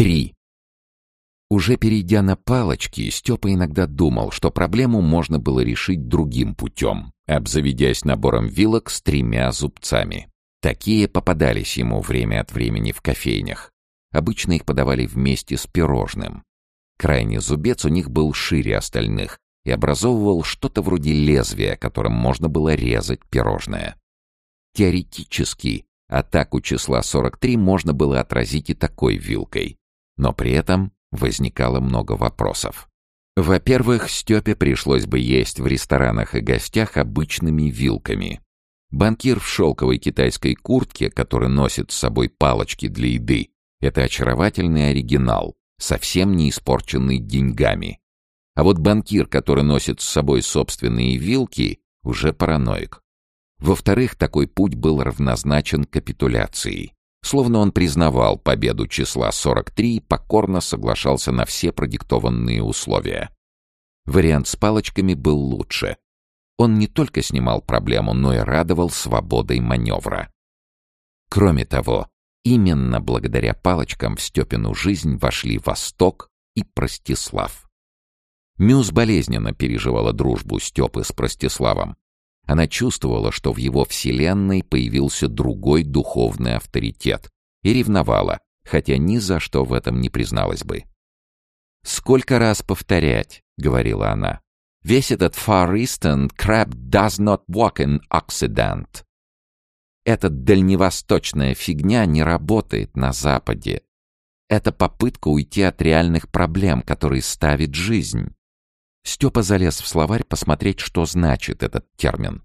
Три. Уже перейдя на палочки, Степа иногда думал, что проблему можно было решить другим путем, обзаведясь набором вилок с тремя зубцами. Такие попадались ему время от времени в кофейнях. Обычно их подавали вместе с пирожным. Крайний зубец у них был шире остальных и образовывал что-то вроде лезвия, которым можно было резать пирожное. Теоретически, атаку числа 43 можно было отразить и такой вилкой, но при этом возникало много вопросов. Во-первых, Степе пришлось бы есть в ресторанах и гостях обычными вилками. Банкир в шелковой китайской куртке, который носит с собой палочки для еды, это очаровательный оригинал, совсем не испорченный деньгами. А вот банкир, который носит с собой собственные вилки, уже параноик. Во-вторых, такой путь был равнозначен капитуляции. Словно он признавал победу числа 43 и покорно соглашался на все продиктованные условия. Вариант с палочками был лучше. Он не только снимал проблему, но и радовал свободой маневра. Кроме того, именно благодаря палочкам в Степину жизнь вошли Восток и Простислав. Мюс болезненно переживала дружбу Степы с Простиславом. Она чувствовала, что в его вселенной появился другой духовный авторитет, и ревновала, хотя ни за что в этом не призналась бы. «Сколько раз повторять?» — говорила она. «Весь этот Far Eastern crap does not walk in Occident». Эта дальневосточная фигня не работает на Западе. Это попытка уйти от реальных проблем, которые ставит жизнь. Степа залез в словарь посмотреть, что значит этот термин.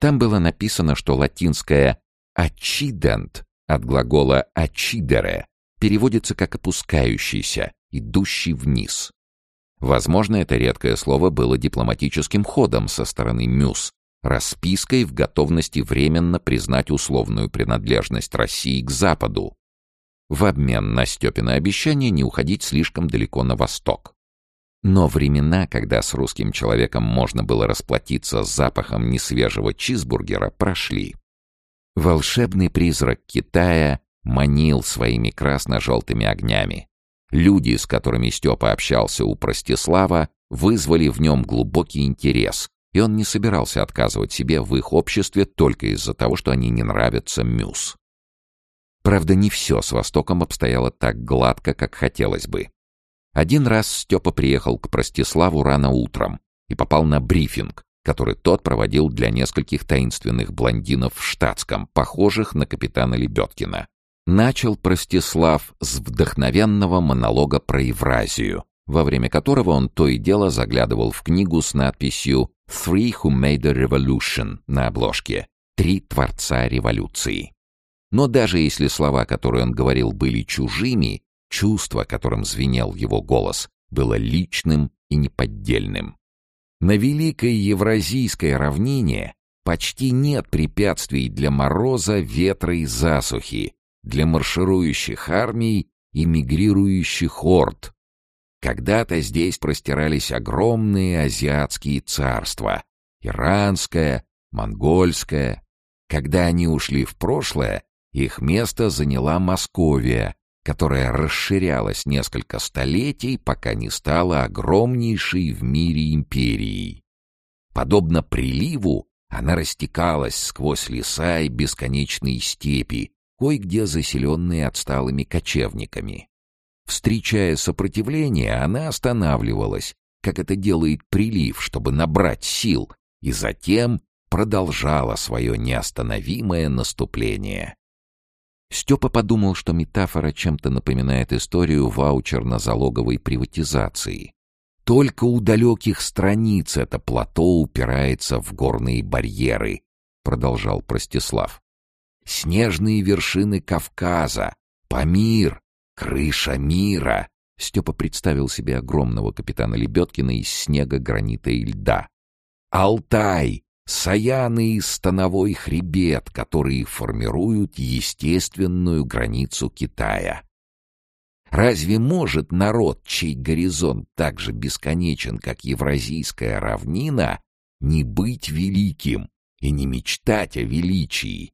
Там было написано, что латинское «accident» от глагола «accidere» переводится как «опускающийся», «идущий вниз». Возможно, это редкое слово было дипломатическим ходом со стороны Мюс, распиской в готовности временно признать условную принадлежность России к Западу, в обмен на Степина обещание не уходить слишком далеко на восток. Но времена, когда с русским человеком можно было расплатиться с запахом несвежего чизбургера, прошли. Волшебный призрак Китая манил своими красно-желтыми огнями. Люди, с которыми Степа общался у Простислава, вызвали в нем глубокий интерес, и он не собирался отказывать себе в их обществе только из-за того, что они не нравятся Мюс. Правда, не все с Востоком обстояло так гладко, как хотелось бы. Один раз Степа приехал к Простиславу рано утром и попал на брифинг, который тот проводил для нескольких таинственных блондинов в штатском, похожих на капитана Лебедкина. Начал Простислав с вдохновенного монолога про Евразию, во время которого он то и дело заглядывал в книгу с надписью «Three Who Made a Revolution» на обложке «Три творца революции». Но даже если слова, которые он говорил, были чужими, Чувство, которым звенел его голос, было личным и неподдельным. На великой евразийской равнине почти нет препятствий для мороза, ветра и засухи, для марширующих армий и мигрирующих орд. Когда-то здесь простирались огромные азиатские царства — иранское, монгольское. Когда они ушли в прошлое, их место заняла Московия, которая расширялась несколько столетий, пока не стала огромнейшей в мире империей. Подобно приливу, она растекалась сквозь леса и бесконечные степи, кое-где заселенные отсталыми кочевниками. Встречая сопротивление, она останавливалась, как это делает прилив, чтобы набрать сил, и затем продолжала свое неостановимое наступление. Степа подумал, что метафора чем-то напоминает историю ваучерно-залоговой приватизации. Только у далеких страниц это плато упирается в горные барьеры, продолжал Простислав. Снежные вершины Кавказа, Памир, крыша мира. Степа представил себе огромного капитана Лебедкина из снега, гранита и льда. Алтай, Саяны и становой хребет, которые формируют естественную границу Китая. Разве может народ, чей горизонт так же бесконечен, как Евразийская равнина, не быть великим и не мечтать о величии?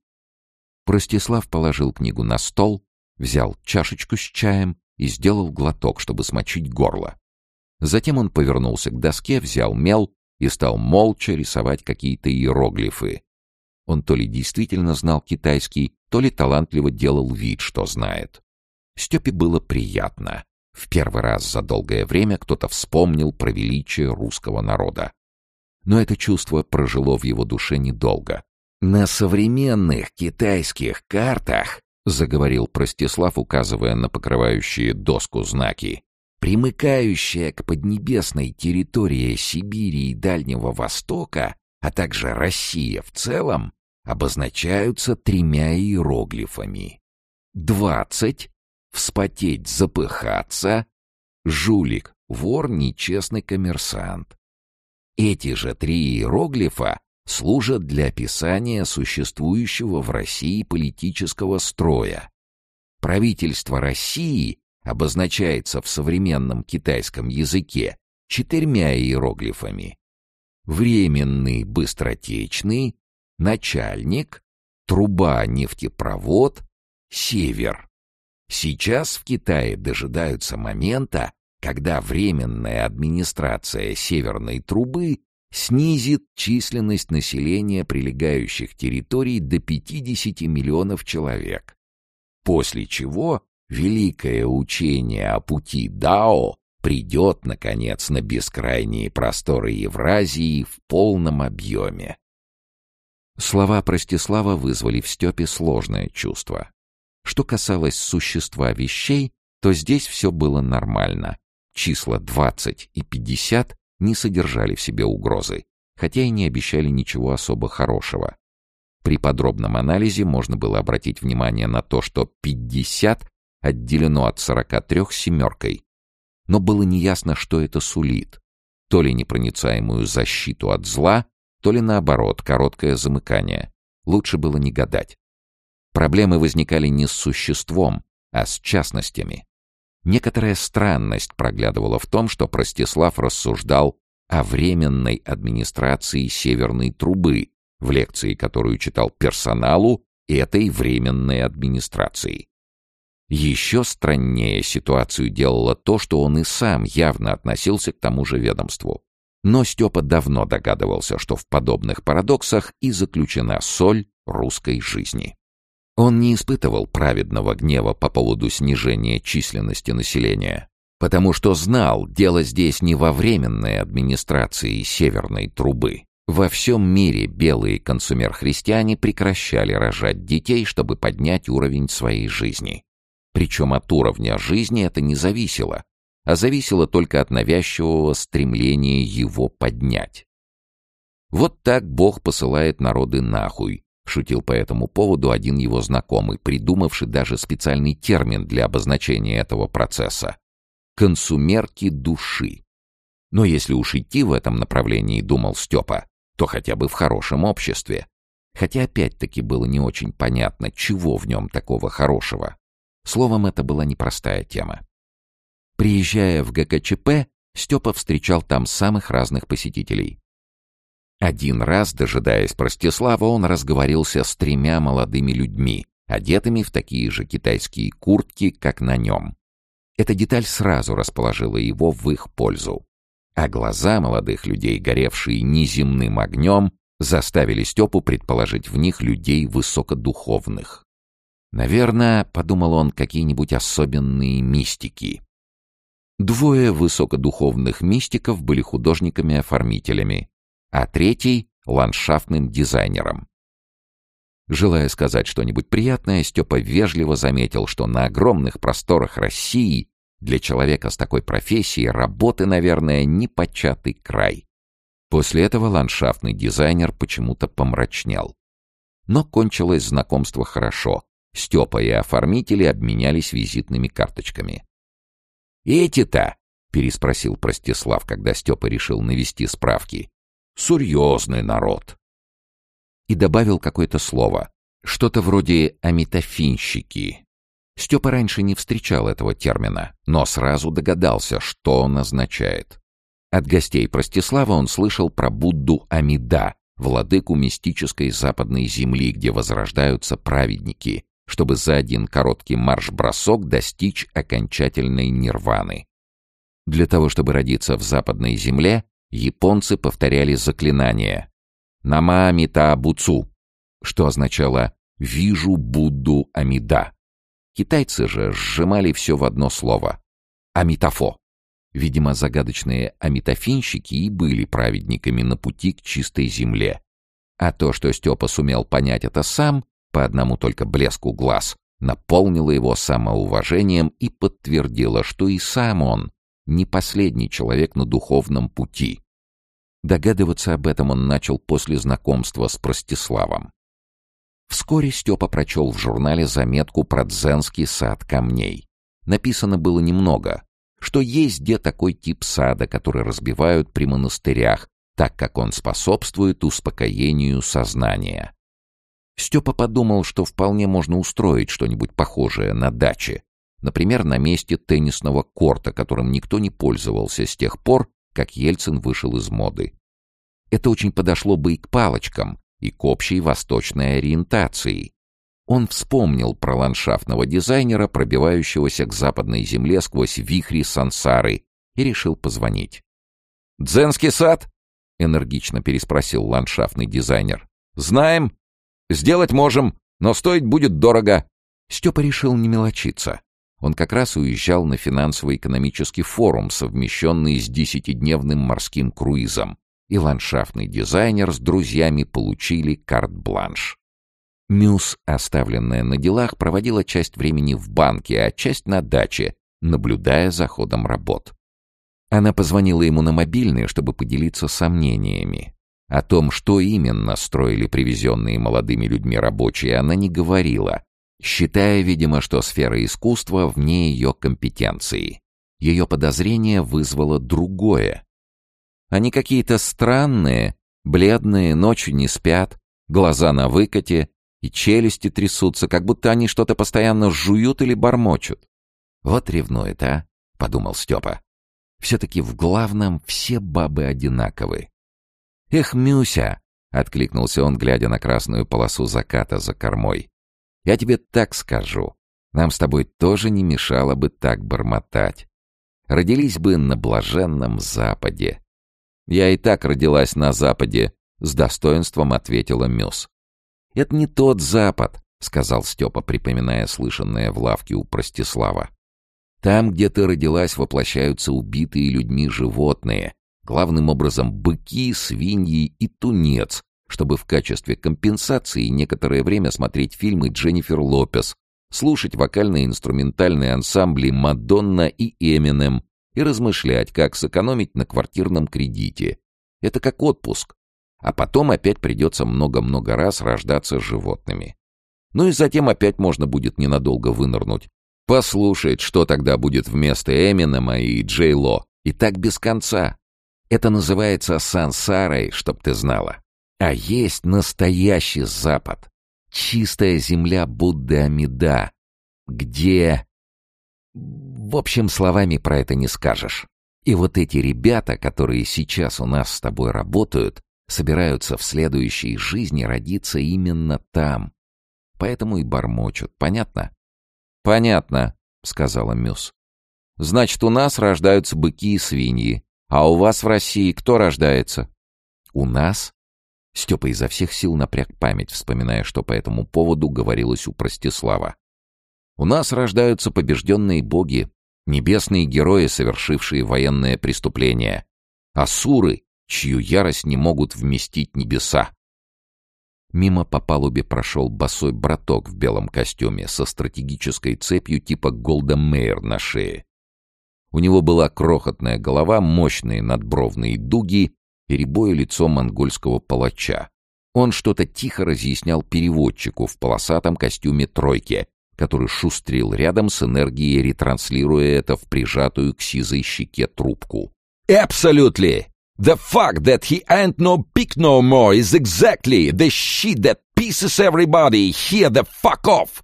Простислав положил книгу на стол, взял чашечку с чаем и сделал глоток, чтобы смочить горло. Затем он повернулся к доске, взял мел и стал молча рисовать какие-то иероглифы. Он то ли действительно знал китайский, то ли талантливо делал вид, что знает. Степе было приятно. В первый раз за долгое время кто-то вспомнил про величие русского народа. Но это чувство прожило в его душе недолго. «На современных китайских картах», — заговорил Простислав, указывая на покрывающие доску знаки, примыкающая к поднебесной территории Сибири и Дальнего Востока, а также Россия в целом, обозначаются тремя иероглифами. Двадцать — вспотеть, запыхаться, жулик, вор, нечестный коммерсант. Эти же три иероглифа служат для описания существующего в России политического строя. Правительство России обозначается в современном китайском языке четырьмя иероглифами. Временный быстротечный, начальник, труба нефтепровод, север. Сейчас в Китае дожидаются момента, когда временная администрация северной трубы снизит численность населения прилегающих территорий до 50 миллионов человек. После чего великое учение о пути Дао придет, наконец, на бескрайние просторы Евразии в полном объеме. Слова Простислава вызвали в Степе сложное чувство. Что касалось существа вещей, то здесь все было нормально. Числа 20 и 50 не содержали в себе угрозы, хотя и не обещали ничего особо хорошего. При подробном анализе можно было обратить внимание на то, что 50 отделено от 43 семеркой. Но было неясно, что это сулит. То ли непроницаемую защиту от зла, то ли наоборот, короткое замыкание. Лучше было не гадать. Проблемы возникали не с существом, а с частностями. Некоторая странность проглядывала в том, что Простислав рассуждал о временной администрации Северной трубы, в лекции, которую читал персоналу этой временной администрации. Еще страннее ситуацию делало то, что он и сам явно относился к тому же ведомству. Но Степа давно догадывался, что в подобных парадоксах и заключена соль русской жизни. Он не испытывал праведного гнева по поводу снижения численности населения, потому что знал, дело здесь не во временной администрации Северной трубы. Во всем мире белые консумер-христиане прекращали рожать детей, чтобы поднять уровень своей жизни. Причем от уровня жизни это не зависело, а зависело только от навязчивого стремления его поднять. «Вот так Бог посылает народы нахуй», — шутил по этому поводу один его знакомый, придумавший даже специальный термин для обозначения этого процесса — «консумерки души». Но если уж идти в этом направлении, думал Степа, то хотя бы в хорошем обществе. Хотя опять-таки было не очень понятно, чего в нем такого хорошего. Словом, это была непростая тема. Приезжая в ГКЧП, Степа встречал там самых разных посетителей. Один раз, дожидаясь Простислава, он разговорился с тремя молодыми людьми, одетыми в такие же китайские куртки, как на нем. Эта деталь сразу расположила его в их пользу. А глаза молодых людей, горевшие неземным огнем, заставили Степу предположить в них людей высокодуховных. Наверное, подумал он, какие-нибудь особенные мистики. Двое высокодуховных мистиков были художниками-оформителями, а третий — ландшафтным дизайнером. Желая сказать что-нибудь приятное, Степа вежливо заметил, что на огромных просторах России для человека с такой профессией работы, наверное, непочатый край. После этого ландшафтный дизайнер почему-то помрачнел. Но кончилось знакомство хорошо. Степа и оформители обменялись визитными карточками. «Эти-то?» — переспросил Простислав, когда Степа решил навести справки. «Серьезный народ». И добавил какое-то слово. Что-то вроде «амитофинщики». Степа раньше не встречал этого термина, но сразу догадался, что он означает. От гостей Простислава он слышал про Будду Амида, владыку мистической западной земли, где возрождаются праведники, чтобы за один короткий марш-бросок достичь окончательной нирваны. Для того, чтобы родиться в западной земле, японцы повторяли заклинание «Нама Амита Буцу», что означало «Вижу Будду Амида». Китайцы же сжимали все в одно слово «Амитофо». Видимо, загадочные амитофинщики и были праведниками на пути к чистой земле. А то, что Степа сумел понять это сам, по одному только блеску глаз, наполнило его самоуважением и подтвердило, что и сам он не последний человек на духовном пути. Догадываться об этом он начал после знакомства с Простиславом. Вскоре Степа прочел в журнале заметку про дзенский сад камней. Написано было немного, что есть где такой тип сада, который разбивают при монастырях, так как он способствует успокоению сознания. Степа подумал, что вполне можно устроить что-нибудь похожее на даче, например, на месте теннисного корта, которым никто не пользовался с тех пор, как Ельцин вышел из моды. Это очень подошло бы и к палочкам, и к общей восточной ориентации. Он вспомнил про ландшафтного дизайнера, пробивающегося к западной земле сквозь вихри сансары, и решил позвонить. «Дзенский сад?» — энергично переспросил ландшафтный дизайнер. «Знаем. Сделать можем, но стоить будет дорого». Степа решил не мелочиться. Он как раз уезжал на финансово-экономический форум, совмещенный с десятидневным морским круизом, и ландшафтный дизайнер с друзьями получили карт-бланш. Мюс, оставленная на делах, проводила часть времени в банке, а часть на даче, наблюдая за ходом работ. Она позвонила ему на мобильный, чтобы поделиться сомнениями. О том, что именно строили привезенные молодыми людьми рабочие, она не говорила, считая, видимо, что сфера искусства вне ее компетенции. Ее подозрение вызвало другое. Они какие-то странные, бледные, ночью не спят, глаза на выкате и челюсти трясутся, как будто они что-то постоянно жуют или бормочут. «Вот ревнует, а?» — подумал Степа. «Все-таки в главном все бабы одинаковы». «Эх, Мюся!» — откликнулся он, глядя на красную полосу заката за кормой. «Я тебе так скажу. Нам с тобой тоже не мешало бы так бормотать. Родились бы на блаженном Западе. «Я и так родилась на Западе», — с достоинством ответила Мюс. «Это не тот Запад», — сказал Степа, припоминая слышанное в лавке у Простислава. «Там, где ты родилась, воплощаются убитые людьми животные, главным образом быки, свиньи и тунец, чтобы в качестве компенсации некоторое время смотреть фильмы Дженнифер Лопес, слушать вокально-инструментальные ансамбли «Мадонна» и «Эминем», и размышлять, как сэкономить на квартирном кредите. Это как отпуск. А потом опять придется много-много раз рождаться животными. Ну и затем опять можно будет ненадолго вынырнуть. Послушать, что тогда будет вместо Эминема и Джей Ло. И так без конца. Это называется сансарой, чтоб ты знала. А есть настоящий Запад. Чистая земля Будды Амида. Где... В общем, словами про это не скажешь. И вот эти ребята, которые сейчас у нас с тобой работают, собираются в следующей жизни родиться именно там. Поэтому и бормочут. Понятно? Понятно, сказала Мюс. Значит, у нас рождаются быки и свиньи. А у вас в России кто рождается? У нас? Степа изо всех сил напряг память, вспоминая, что по этому поводу говорилось у Простислава. У нас рождаются побежденные боги, небесные герои, совершившие военное преступление, асуры, чью ярость не могут вместить небеса. Мимо по палубе прошел босой браток в белом костюме со стратегической цепью типа Голда Мейер на шее. У него была крохотная голова, мощные надбровные дуги и рябое лицо монгольского палача. Он что-то тихо разъяснял переводчику в полосатом костюме тройки, который шустрил рядом с энергией, ретранслируя это в прижатую к сизой щеке трубку. «Absolutely! The fact that he ain't no pig no more is exactly the shit that pisses everybody here the fuck off!»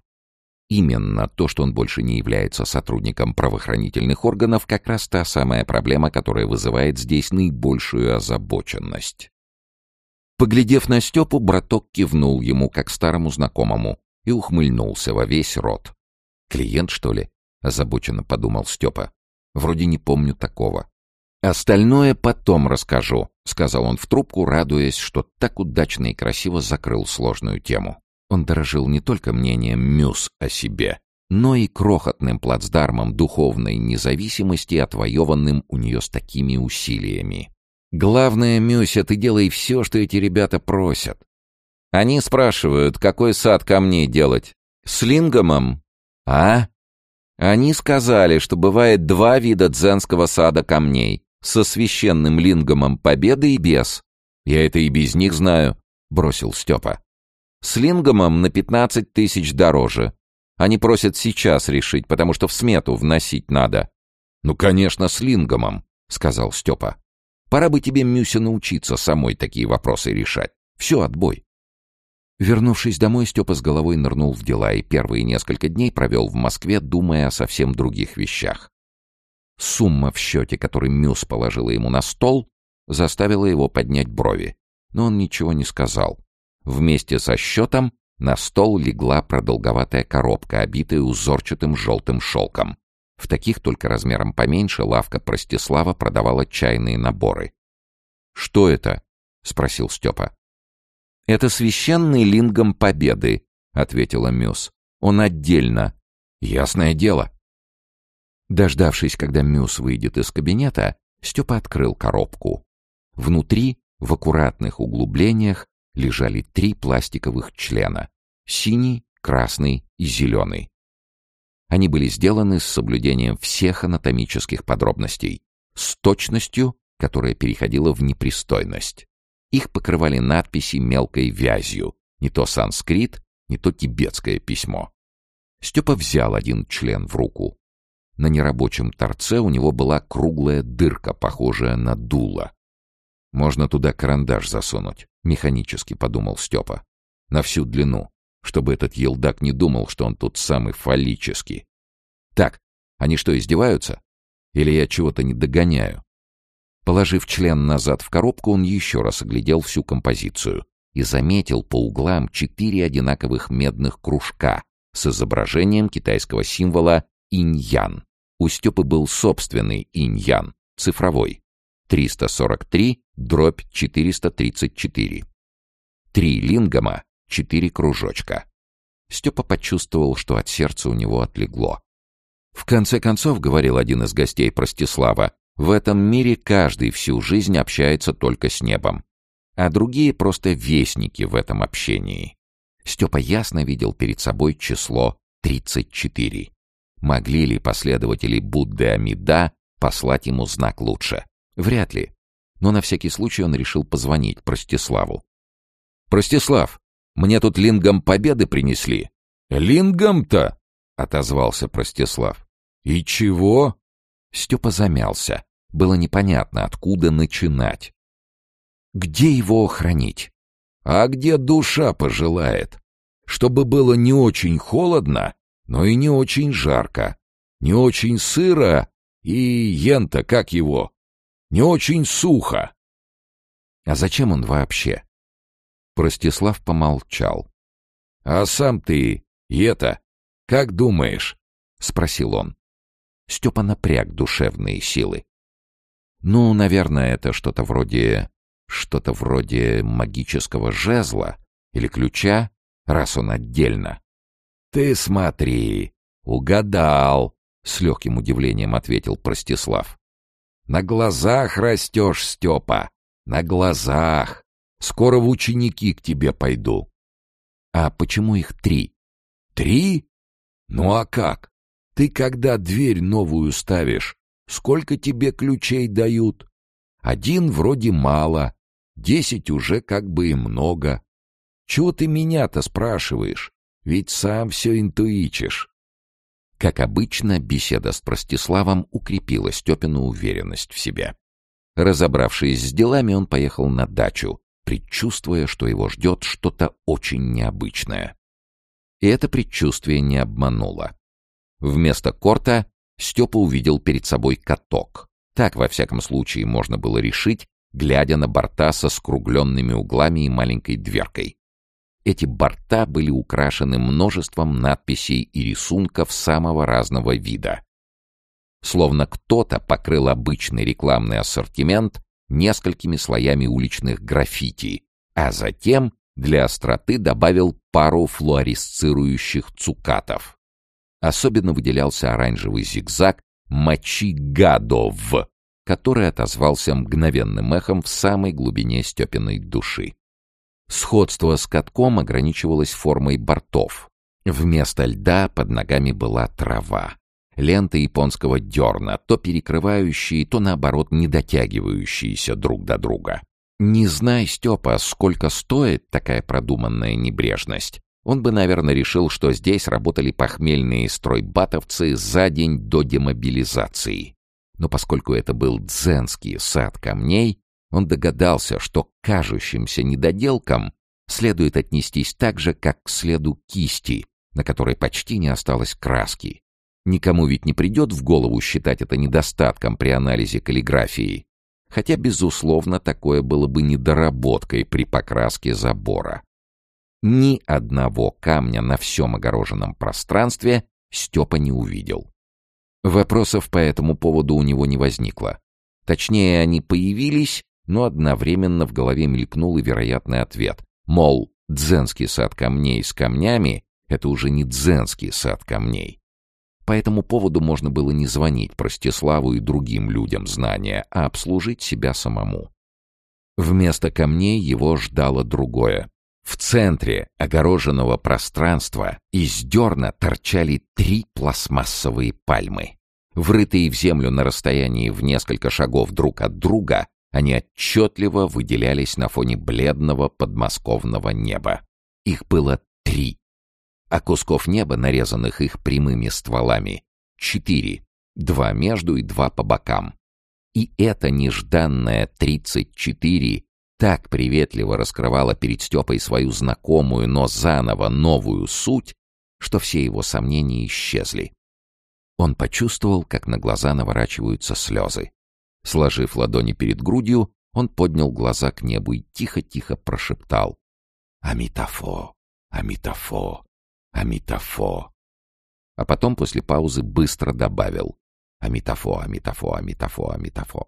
Именно то, что он больше не является сотрудником правоохранительных органов, как раз та самая проблема, которая вызывает здесь наибольшую озабоченность. Поглядев на Степу, браток кивнул ему, как старому знакомому, и ухмыльнулся во весь рот. «Клиент, что ли?» — озабоченно подумал Степа. «Вроде не помню такого». «Остальное потом расскажу», — сказал он в трубку, радуясь, что так удачно и красиво закрыл сложную тему. Он дорожил не только мнением Мюс о себе, но и крохотным плацдармом духовной независимости, отвоеванным у нее с такими усилиями. «Главное, Мюся, ты делай все, что эти ребята просят. Они спрашивают, какой сад камней делать. С лингомом? А? Они сказали, что бывает два вида дзенского сада камней со священным лингомом победы и без. Я это и без них знаю, бросил Степа. С лингомом на пятнадцать тысяч дороже. Они просят сейчас решить, потому что в смету вносить надо. Ну, конечно, с лингомом, сказал Степа. Пора бы тебе, Мюся, научиться самой такие вопросы решать. Все, отбой. Вернувшись домой, Степа с головой нырнул в дела и первые несколько дней провел в Москве, думая о совсем других вещах. Сумма в счете, который Мюс положила ему на стол, заставила его поднять брови. Но он ничего не сказал. Вместе со счетом на стол легла продолговатая коробка, обитая узорчатым желтым шелком. В таких только размером поменьше лавка Простислава продавала чайные наборы. «Что это?» — спросил Степа. «Это священный лингом победы», — ответила Мюс. «Он отдельно». «Ясное дело». Дождавшись, когда Мюс выйдет из кабинета, Степа открыл коробку. Внутри, в аккуратных углублениях, лежали три пластиковых члена — синий, красный и зеленый. Они были сделаны с соблюдением всех анатомических подробностей, с точностью, которая переходила в непристойность. Их покрывали надписи мелкой вязью, не то санскрит, не то тибетское письмо. Степа взял один член в руку. На нерабочем торце у него была круглая дырка, похожая на дуло. «Можно туда карандаш засунуть», — механически подумал Степа. «На всю длину, чтобы этот елдак не думал, что он тут самый фаллический. Так, они что, издеваются? Или я чего-то не догоняю?» Положив член назад в коробку, он еще раз оглядел всю композицию и заметил по углам четыре одинаковых медных кружка с изображением китайского символа инь-ян. У Степы был собственный инь-ян, цифровой. 343 дробь 434. Три лингома, четыре кружочка. Степа почувствовал, что от сердца у него отлегло. В конце концов, говорил один из гостей Простислава, в этом мире каждый всю жизнь общается только с небом, а другие просто вестники в этом общении. Степа ясно видел перед собой число 34. Могли ли последователи Будды Амида послать ему знак лучше? Вряд ли. Но на всякий случай он решил позвонить Простиславу. «Простислав, мне тут лингом победы принесли». «Лингом-то?» — отозвался Простислав. «И чего?» Степа замялся. Было непонятно, откуда начинать. Где его хранить? А где душа пожелает? Чтобы было не очень холодно, но и не очень жарко. Не очень сыро и, ента, как его, не очень сухо. А зачем он вообще? Простислав помолчал. — А сам ты, это, как думаешь? — спросил он. Степа напряг душевные силы. Ну, наверное, это что-то вроде... что-то вроде магического жезла или ключа, раз он отдельно. «Ты смотри, угадал!» — с легким удивлением ответил Простислав. «На глазах растешь, Степа, на глазах. Скоро в ученики к тебе пойду». «А почему их три?» «Три? Ну а как? Ты когда дверь новую ставишь, сколько тебе ключей дают? Один вроде мало, десять уже как бы и много. Чего ты меня-то спрашиваешь? Ведь сам все интуичишь. Как обычно, беседа с Простиславом укрепила Степину уверенность в себе. Разобравшись с делами, он поехал на дачу, предчувствуя, что его ждет что-то очень необычное. И это предчувствие не обмануло. Вместо корта Степа увидел перед собой каток. Так, во всяком случае, можно было решить, глядя на борта со скругленными углами и маленькой дверкой. Эти борта были украшены множеством надписей и рисунков самого разного вида. Словно кто-то покрыл обычный рекламный ассортимент несколькими слоями уличных граффити, а затем для остроты добавил пару флуоресцирующих цукатов. Особенно выделялся оранжевый зигзаг «Мочи гадов», который отозвался мгновенным эхом в самой глубине Степиной души. Сходство с катком ограничивалось формой бортов. Вместо льда под ногами была трава. Ленты японского дерна, то перекрывающие, то наоборот не дотягивающиеся друг до друга. Не зная Степа, сколько стоит такая продуманная небрежность, он бы, наверное, решил, что здесь работали похмельные стройбатовцы за день до демобилизации. Но поскольку это был дзенский сад камней, он догадался, что к кажущимся недоделкам следует отнестись так же, как к следу кисти, на которой почти не осталось краски. Никому ведь не придет в голову считать это недостатком при анализе каллиграфии, хотя, безусловно, такое было бы недоработкой при покраске забора. Ни одного камня на всем огороженном пространстве Степа не увидел. Вопросов по этому поводу у него не возникло. Точнее, они появились, но одновременно в голове мелькнул и вероятный ответ. Мол, дзенский сад камней с камнями — это уже не дзенский сад камней. По этому поводу можно было не звонить Простиславу и другим людям знания, а обслужить себя самому. Вместо камней его ждало другое. В центре огороженного пространства из дерна торчали три пластмассовые пальмы. Врытые в землю на расстоянии в несколько шагов друг от друга, они отчетливо выделялись на фоне бледного подмосковного неба. Их было три а кусков неба, нарезанных их прямыми стволами, четыре, два между и два по бокам. И это нежданное тридцать четыре так приветливо раскрывало перед Степой свою знакомую, но заново новую суть, что все его сомнения исчезли. Он почувствовал, как на глаза наворачиваются слезы. Сложив ладони перед грудью, он поднял глаза к небу и тихо-тихо прошептал «Амитофо! Амитофо! Амитофо. А потом после паузы быстро добавил Амитофо, Амитофо, Амитофо, Амитофо.